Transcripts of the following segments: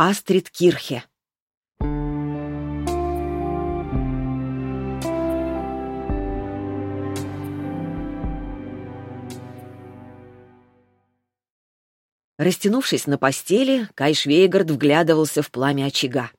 Астрид Кирхе. Растянувшись на постели, Кай Швейгард вглядывался в пламя очага.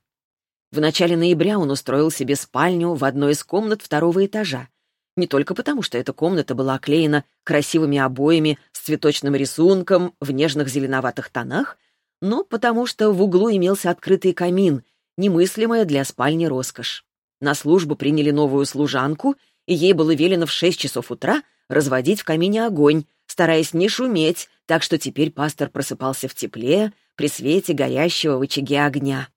В начале ноября он устроил себе спальню в одной из комнат второго этажа. Не только потому, что эта комната была оклеена красивыми обоями с цветочным рисунком в нежных зеленоватых тонах, но потому что в углу имелся открытый камин, немыслимая для спальни роскошь. На службу приняли новую служанку, и ей было велено в шесть часов утра разводить в камине огонь, стараясь не шуметь, так что теперь пастор просыпался в тепле при свете горящего в очаге огня.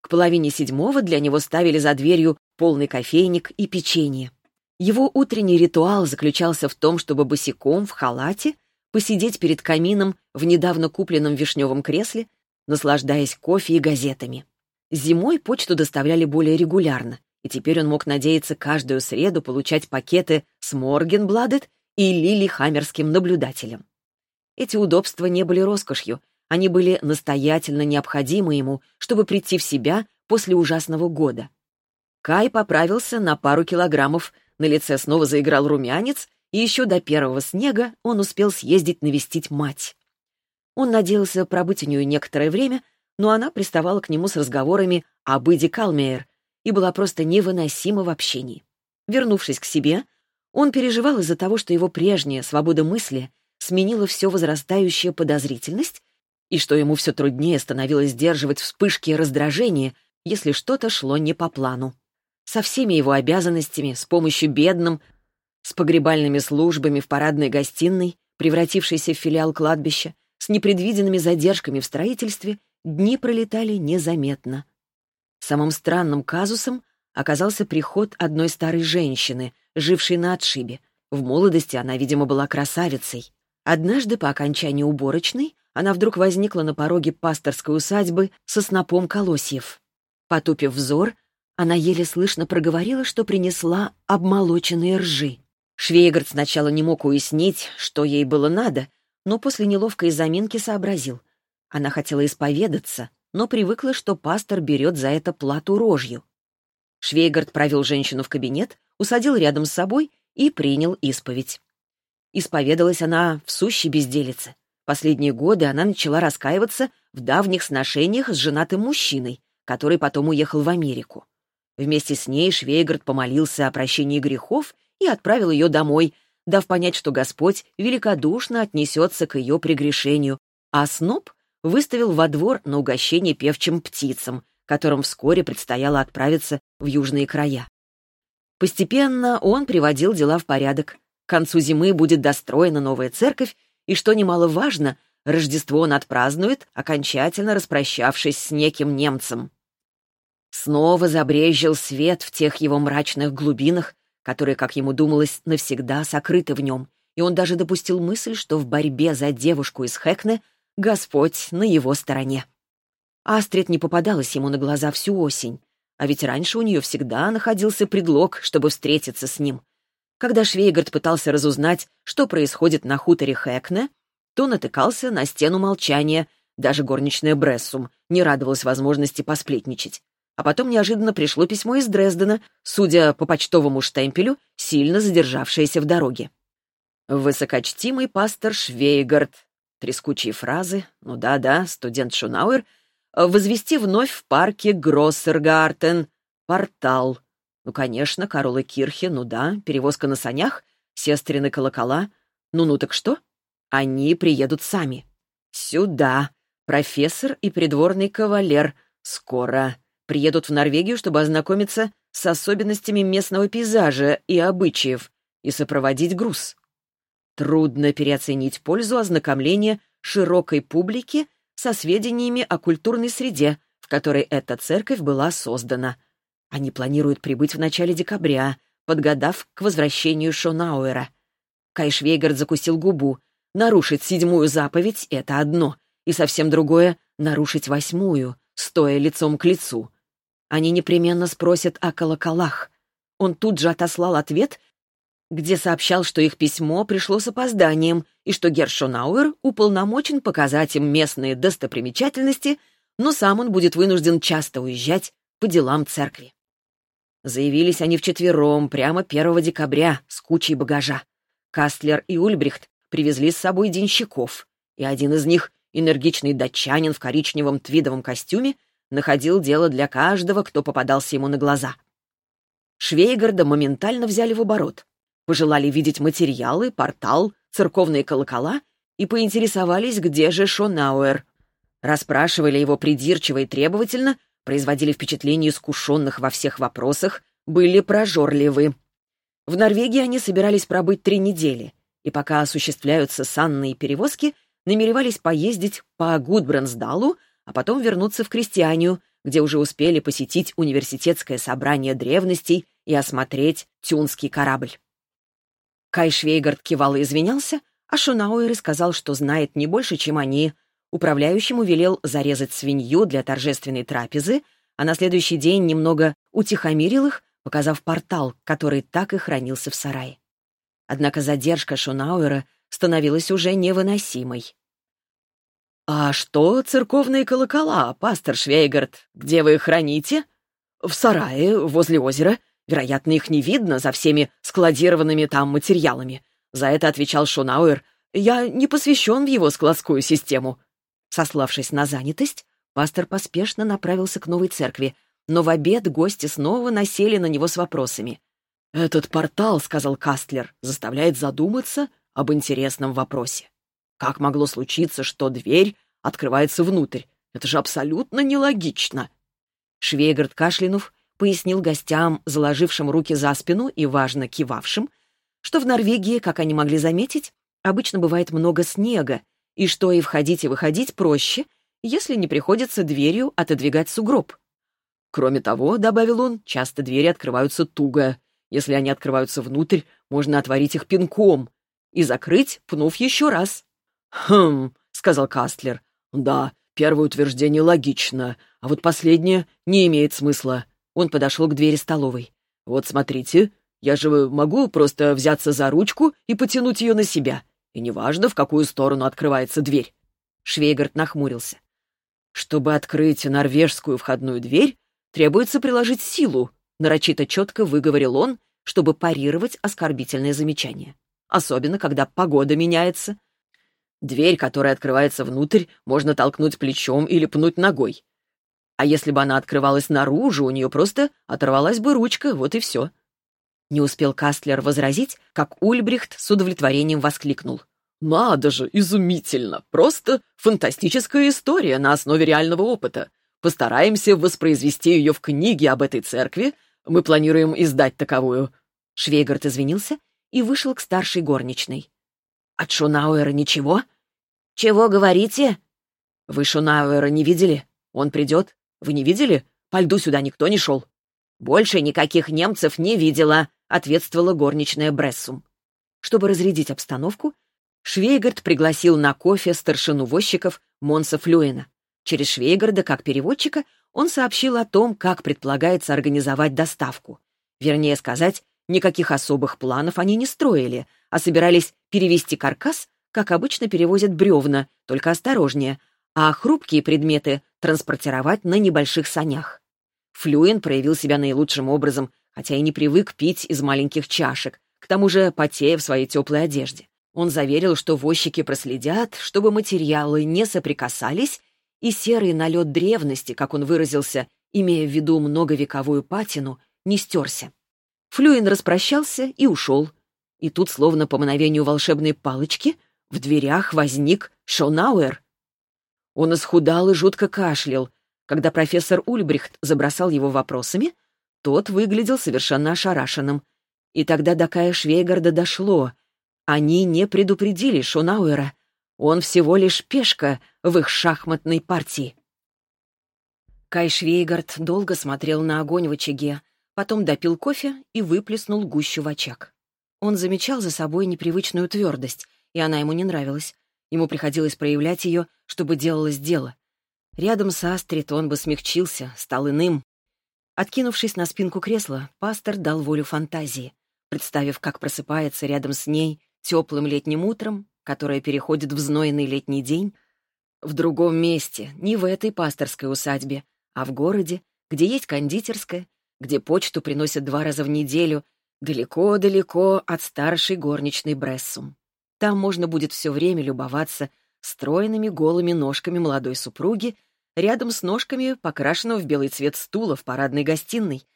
К половине седьмого для него ставили за дверью полный кофейник и печенье. Его утренний ритуал заключался в том, чтобы босиком в халате посидеть перед камином в недавно купленном вишневом кресле, наслаждаясь кофе и газетами. Зимой почту доставляли более регулярно, и теперь он мог надеяться каждую среду получать пакеты с Моргенбладет и Лили Хаммерским наблюдателем. Эти удобства не были роскошью, они были настоятельно необходимы ему, чтобы прийти в себя после ужасного года. Кай поправился на пару килограммов, на лице снова заиграл румянец, и еще до первого снега он успел съездить навестить мать. Он надеялся пробыть у нее некоторое время, но она приставала к нему с разговорами об Иде Калмейер и была просто невыносима в общении. Вернувшись к себе, он переживал из-за того, что его прежняя свобода мысли сменила все возрастающая подозрительность и что ему все труднее становилось сдерживать вспышки раздражения, если что-то шло не по плану. Со всеми его обязанностями, с помощью бедным, с погребальными службами в парадной гостиной, превратившейся в филиал кладбища, с непредвиденными задержками в строительстве, дни пролетали незаметно. Самым странным казусом оказался приход одной старой женщины, жившей на отшибе. В молодости она, видимо, была красавицей. Однажды по окончании уборочной она вдруг возникла на пороге пасторской усадьбы со снопом колосьев. Потупив взор, она еле слышно проговорила, что принесла обмолоченные ржи. Швейгард сначала не мог уяснить, что ей было надо, но после неловкой заминки сообразил. Она хотела исповедаться, но привыкла, что пастор берет за это плату рожью. Швейгард провел женщину в кабинет, усадил рядом с собой и принял исповедь. Исповедалась она в сущей безделице. Последние годы она начала раскаиваться в давних сношениях с женатым мужчиной, который потом уехал в Америку. Вместе с ней Швейгард помолился о прощении грехов и отправил ее домой, дав понять, что Господь великодушно отнесется к ее прегрешению, а Сноб выставил во двор на угощение певчим птицам, которым вскоре предстояло отправиться в южные края. Постепенно он приводил дела в порядок. К концу зимы будет достроена новая церковь, и, что немаловажно, Рождество он отпразднует, окончательно распрощавшись с неким немцем. Снова забрезжил свет в тех его мрачных глубинах, которые, как ему думалось, навсегда сокрыты в нем, и он даже допустил мысль, что в борьбе за девушку из Хэкне Господь на его стороне. Астрид не попадалась ему на глаза всю осень, а ведь раньше у нее всегда находился предлог, чтобы встретиться с ним. Когда Швейгард пытался разузнать, что происходит на хуторе Хэкне, то натыкался на стену молчания, даже горничная Брессум не радовалась возможности посплетничать. А потом неожиданно пришло письмо из Дрездена, судя по почтовому штемпелю, сильно задержавшееся в дороге. Высокочтимый пастор Швейгард. Трескучие фразы. Ну да-да, студент Шунауэр. Возвести вновь в парке Гроссергартен. Портал. Ну, конечно, Каролы Кирхи, ну да, перевозка на санях, сестрины колокола. Ну-ну, так что? Они приедут сами. Сюда. Профессор и придворный кавалер. Скоро приедут в Норвегию, чтобы ознакомиться с особенностями местного пейзажа и обычаев и сопроводить груз. Трудно переоценить пользу ознакомления широкой публики со сведениями о культурной среде, в которой эта церковь была создана. Они планируют прибыть в начале декабря, подгадав к возвращению Шонауэра. Кай Швейгард закусил губу. Нарушить седьмую заповедь — это одно, и совсем другое — нарушить восьмую, стоя лицом к лицу. Они непременно спросят о колоколах. Он тут же отослал ответ, где сообщал, что их письмо пришло с опозданием и что Гершонауэр уполномочен показать им местные достопримечательности, но сам он будет вынужден часто уезжать по делам церкви. Заявились они вчетвером прямо 1 декабря с кучей багажа. Кастлер и Ульбрихт привезли с собой денщиков, и один из них, энергичный датчанин в коричневом твидовом костюме, находил дело для каждого, кто попадался ему на глаза. Швейгарда моментально взяли в оборот, пожелали видеть материалы, портал, церковные колокола и поинтересовались, где же Шонауэр. Расспрашивали его придирчиво и требовательно, производили впечатление искушенных во всех вопросах, были прожорливы. В Норвегии они собирались пробыть три недели, и пока осуществляются санные перевозки, намеревались поездить по Гудбрансдалу, а потом вернуться в Крестьянию, где уже успели посетить университетское собрание древностей и осмотреть тюнский корабль. Кай Швейгард кивал и извинялся, а Шунауэр сказал, что знает не больше, чем они. Управляющему велел зарезать свинью для торжественной трапезы, а на следующий день немного утихомирил их, показав портал, который так и хранился в сарае. Однако задержка Шунауэра становилась уже невыносимой. «А что церковные колокола, пастор Швейгард? Где вы их храните?» «В сарае, возле озера. Вероятно, их не видно за всеми складированными там материалами. За это отвечал Шунауэр. «Я не посвящен в его складскую систему». Сославшись на занятость, пастор поспешно направился к новой церкви, но в обед гости снова насели на него с вопросами. «Этот портал, — сказал Кастлер, — заставляет задуматься об интересном вопросе. Как могло случиться, что дверь открывается внутрь? Это же абсолютно нелогично!» Швейгард Кашлинов пояснил гостям, заложившим руки за спину и важно кивавшим, что в Норвегии, как они могли заметить, обычно бывает много снега, и что и входить и выходить проще, если не приходится дверью отодвигать сугроб. Кроме того, добавил он, часто двери открываются туго. Если они открываются внутрь, можно отворить их пинком и закрыть, пнув еще раз. «Хм», — сказал Кастлер. «Да, первое утверждение логично, а вот последнее не имеет смысла». Он подошел к двери столовой. «Вот смотрите, я же могу просто взяться за ручку и потянуть ее на себя. И неважно, в какую сторону открывается дверь». Швейгард нахмурился. «Чтобы открыть норвежскую входную дверь, требуется приложить силу», нарочито четко выговорил он, чтобы парировать оскорбительное замечание. Особенно, когда погода меняется. Дверь, которая открывается внутрь, можно толкнуть плечом или пнуть ногой. А если бы она открывалась наружу, у нее просто оторвалась бы ручка, вот и все. Не успел Кастлер возразить, как Ульбрихт с удовлетворением воскликнул. «Надо же, изумительно! Просто фантастическая история на основе реального опыта. Постараемся воспроизвести ее в книге об этой церкви. Мы планируем издать таковую». Швейгард извинился и вышел к старшей горничной. «От Шунауэра ничего?» «Чего говорите?» «Вы Шунауэра не видели? Он придет. Вы не видели? По льду сюда никто не шел». «Больше никаких немцев не видела», — ответствовала горничная Брессум. Чтобы разрядить обстановку, Швейгард пригласил на кофе старшину возчиков Монса Флюэна. Через Швейгарда, как переводчика, он сообщил о том, как предполагается организовать доставку. Вернее сказать, никаких особых планов они не строили, а собирались перевести каркас, как обычно перевозят бревна, только осторожнее, а хрупкие предметы транспортировать на небольших санях. Флюин проявил себя наилучшим образом, хотя и не привык пить из маленьких чашек, к тому же потея в своей теплой одежде. Он заверил, что возчики проследят, чтобы материалы не соприкасались, и серый налет древности, как он выразился, имея в виду многовековую патину, не стерся. Флюин распрощался и ушел. И тут, словно по мановению волшебной палочки, в дверях возник Шонауэр. Он исхудал и жутко кашлял. Когда профессор Ульбрихт забросал его вопросами, тот выглядел совершенно ошарашенным. И тогда до Кая Швейгарда дошло. Они не предупредили Шунауэра. Он всего лишь пешка в их шахматной партии. Кай Швейгард долго смотрел на огонь в очаге, потом допил кофе и выплеснул гущу в очаг. Он замечал за собой непривычную твердость, и она ему не нравилась. Ему приходилось проявлять ее, чтобы делалось дело. Рядом с Астрид он бы смягчился, стал иным, Откинувшись на спинку кресла, пастор дал волю фантазии, представив, как просыпается рядом с ней теплым летним утром, которое переходит в знойный летний день, В другом месте, не в этой пасторской усадьбе, а в городе, где есть кондитерская, где почту приносят два раза в неделю, далеко-далеко от старшей горничной Брессум. Там можно будет все время любоваться стройными голыми ножками молодой супруги рядом с ножками покрашенного в белый цвет стула в парадной гостиной.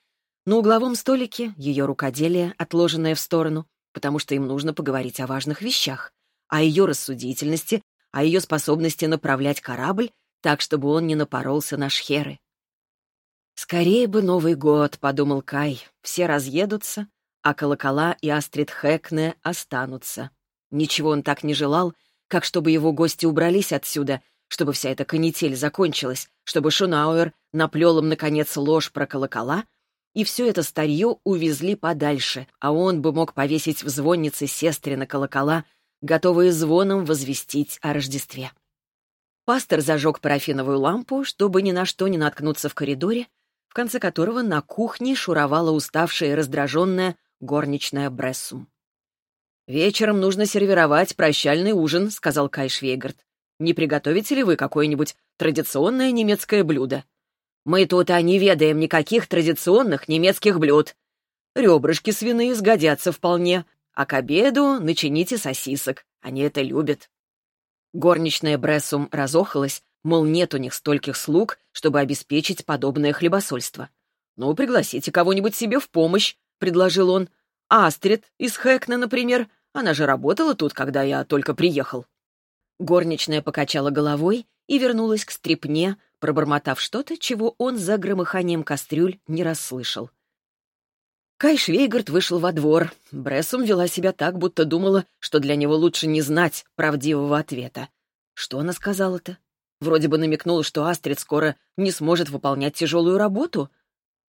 На угловом столике ее рукоделие, отложенное в сторону, потому что им нужно поговорить о важных вещах, о ее рассудительности, о ее способности направлять корабль так, чтобы он не напоролся на шхеры. «Скорее бы Новый год», — подумал Кай, — «все разъедутся, а колокола и Астрид Хэкне останутся». Ничего он так не желал, как чтобы его гости убрались отсюда, чтобы вся эта канитель закончилась, чтобы Шунауэр наплел им, наконец, ложь про колокола, и все это старье увезли подальше, а он бы мог повесить в звоннице сестры на колокола, готовые звоном возвестить о Рождестве. Пастор зажег парафиновую лампу, чтобы ни на что не наткнуться в коридоре, в конце которого на кухне шуровала уставшая и раздраженная горничная Брессум. «Вечером нужно сервировать прощальный ужин», — сказал Кай Швейгард. «Не приготовите ли вы какое-нибудь традиционное немецкое блюдо?» «Мы тут а не ведаем никаких традиционных немецких блюд. Ребрышки свиные сгодятся вполне, а к обеду начините сосисок. Они это любят». Горничная Брессум разохалась, мол, нет у них стольких слуг, чтобы обеспечить подобное хлебосольство. «Ну, пригласите кого-нибудь себе в помощь», — предложил он. Астрид из Хэкна, например. Она же работала тут, когда я только приехал». Горничная покачала головой и вернулась к стрипне, пробормотав что-то, чего он за громыханием кастрюль не расслышал. Кай Швейгард вышел во двор. Брессум вела себя так, будто думала, что для него лучше не знать правдивого ответа. Что она сказала-то? Вроде бы намекнула, что Астрид скоро не сможет выполнять тяжелую работу.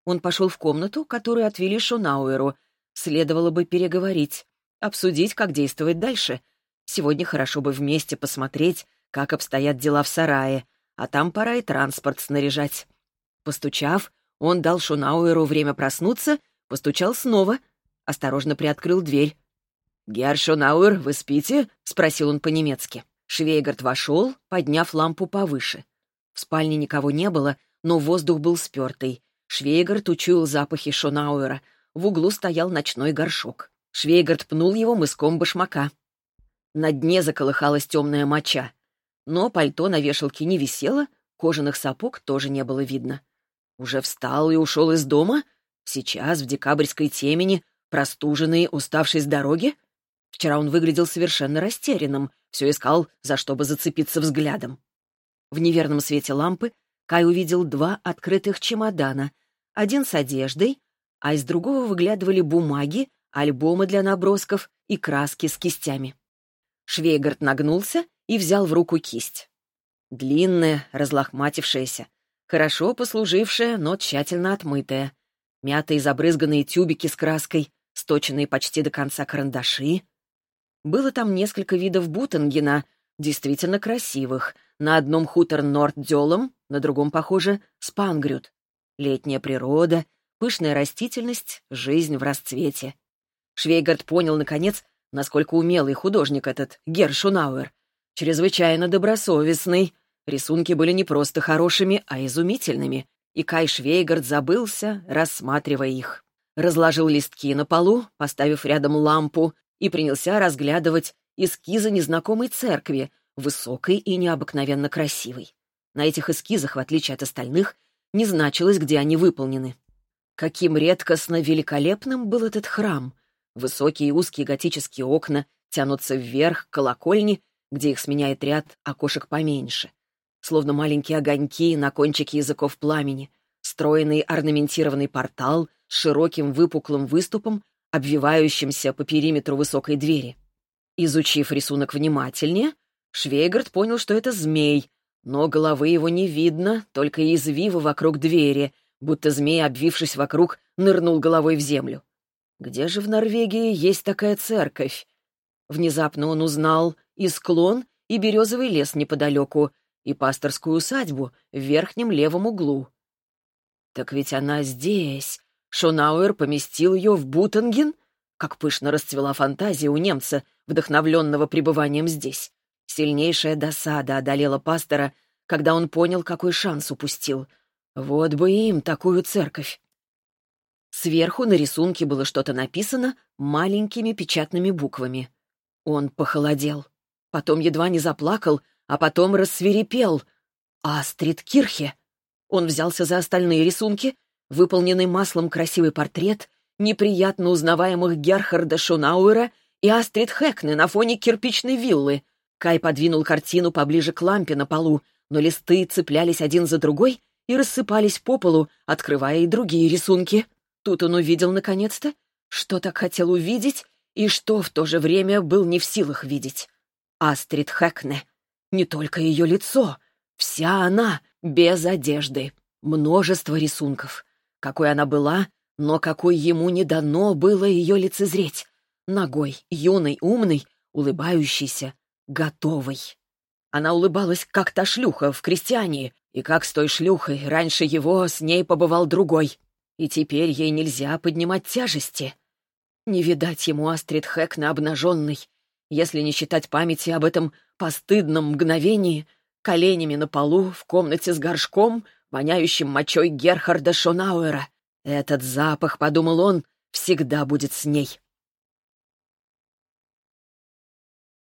Он пошел в комнату, которую отвели Шонауэру, Следовало бы переговорить, обсудить, как действовать дальше. Сегодня хорошо бы вместе посмотреть, как обстоят дела в сарае, а там пора и транспорт снаряжать. Постучав, он дал Шунауэру время проснуться, постучал снова, осторожно приоткрыл дверь. «Герр Шунауэр, вы спите?» — спросил он по-немецки. Швейгард вошел, подняв лампу повыше. В спальне никого не было, но воздух был спертый. Швейгард учуял запахи Шунауэра — в углу стоял ночной горшок. Швейгард пнул его мыском башмака. На дне заколыхалась темная моча. Но пальто на вешалке не висело, кожаных сапог тоже не было видно. Уже встал и ушел из дома? Сейчас, в декабрьской темени, простуженный, уставший с дороги? Вчера он выглядел совершенно растерянным, все искал, за что бы зацепиться взглядом. В неверном свете лампы Кай увидел два открытых чемодана. Один с одеждой, а из другого выглядывали бумаги, альбомы для набросков и краски с кистями. Швейгард нагнулся и взял в руку кисть. Длинная, разлохматившаяся, хорошо послужившая, но тщательно отмытая. Мятые забрызганные тюбики с краской, сточенные почти до конца карандаши. Было там несколько видов бутангена, действительно красивых. На одном хутор Норд-Дёлом, на другом, похоже, Спангрют. Летняя природа, пышная растительность, жизнь в расцвете. Швейгард понял, наконец, насколько умелый художник этот Гершунауэр. Чрезвычайно добросовестный. Рисунки были не просто хорошими, а изумительными. И Кай Швейгард забылся, рассматривая их. Разложил листки на полу, поставив рядом лампу, и принялся разглядывать эскизы незнакомой церкви, высокой и необыкновенно красивой. На этих эскизах, в отличие от остальных, не значилось, где они выполнены. Каким редкостно великолепным был этот храм. Высокие узкие готические окна тянутся вверх к колокольне, где их сменяет ряд окошек поменьше. Словно маленькие огоньки на кончике языков пламени. Стройный орнаментированный портал с широким выпуклым выступом, обвивающимся по периметру высокой двери. Изучив рисунок внимательнее, Швейгард понял, что это змей, но головы его не видно, только извивы вокруг двери, будто змей, обвившись вокруг, нырнул головой в землю. Где же в Норвегии есть такая церковь? Внезапно он узнал и склон, и березовый лес неподалеку, и пасторскую усадьбу в верхнем левом углу. Так ведь она здесь. Шонауэр поместил ее в Бутенген? Как пышно расцвела фантазия у немца, вдохновленного пребыванием здесь. Сильнейшая досада одолела пастора, когда он понял, какой шанс упустил. Вот бы им такую церковь. Сверху на рисунке было что-то написано маленькими печатными буквами. Он похолодел. Потом едва не заплакал, а потом рассверепел. Астрид Кирхе. Он взялся за остальные рисунки, выполненный маслом красивый портрет, неприятно узнаваемых Герхарда Шунауэра и Астрид Хэкне на фоне кирпичной виллы. Кай подвинул картину поближе к лампе на полу, но листы цеплялись один за другой и рассыпались по полу, открывая и другие рисунки. Тут он увидел, наконец-то, что так хотел увидеть и что в то же время был не в силах видеть. Астрид Хэкне. Не только ее лицо. Вся она, без одежды. Множество рисунков. Какой она была, но какой ему не дано было ее лицезреть. Ногой, юной, умной, улыбающейся, готовой. Она улыбалась, как та шлюха в крестьяне, и как с той шлюхой раньше его с ней побывал другой и теперь ей нельзя поднимать тяжести. Не видать ему Астрид Хэк обнаженной, если не считать памяти об этом постыдном мгновении, коленями на полу, в комнате с горшком, воняющим мочой Герхарда Шонауэра. Этот запах, подумал он, всегда будет с ней.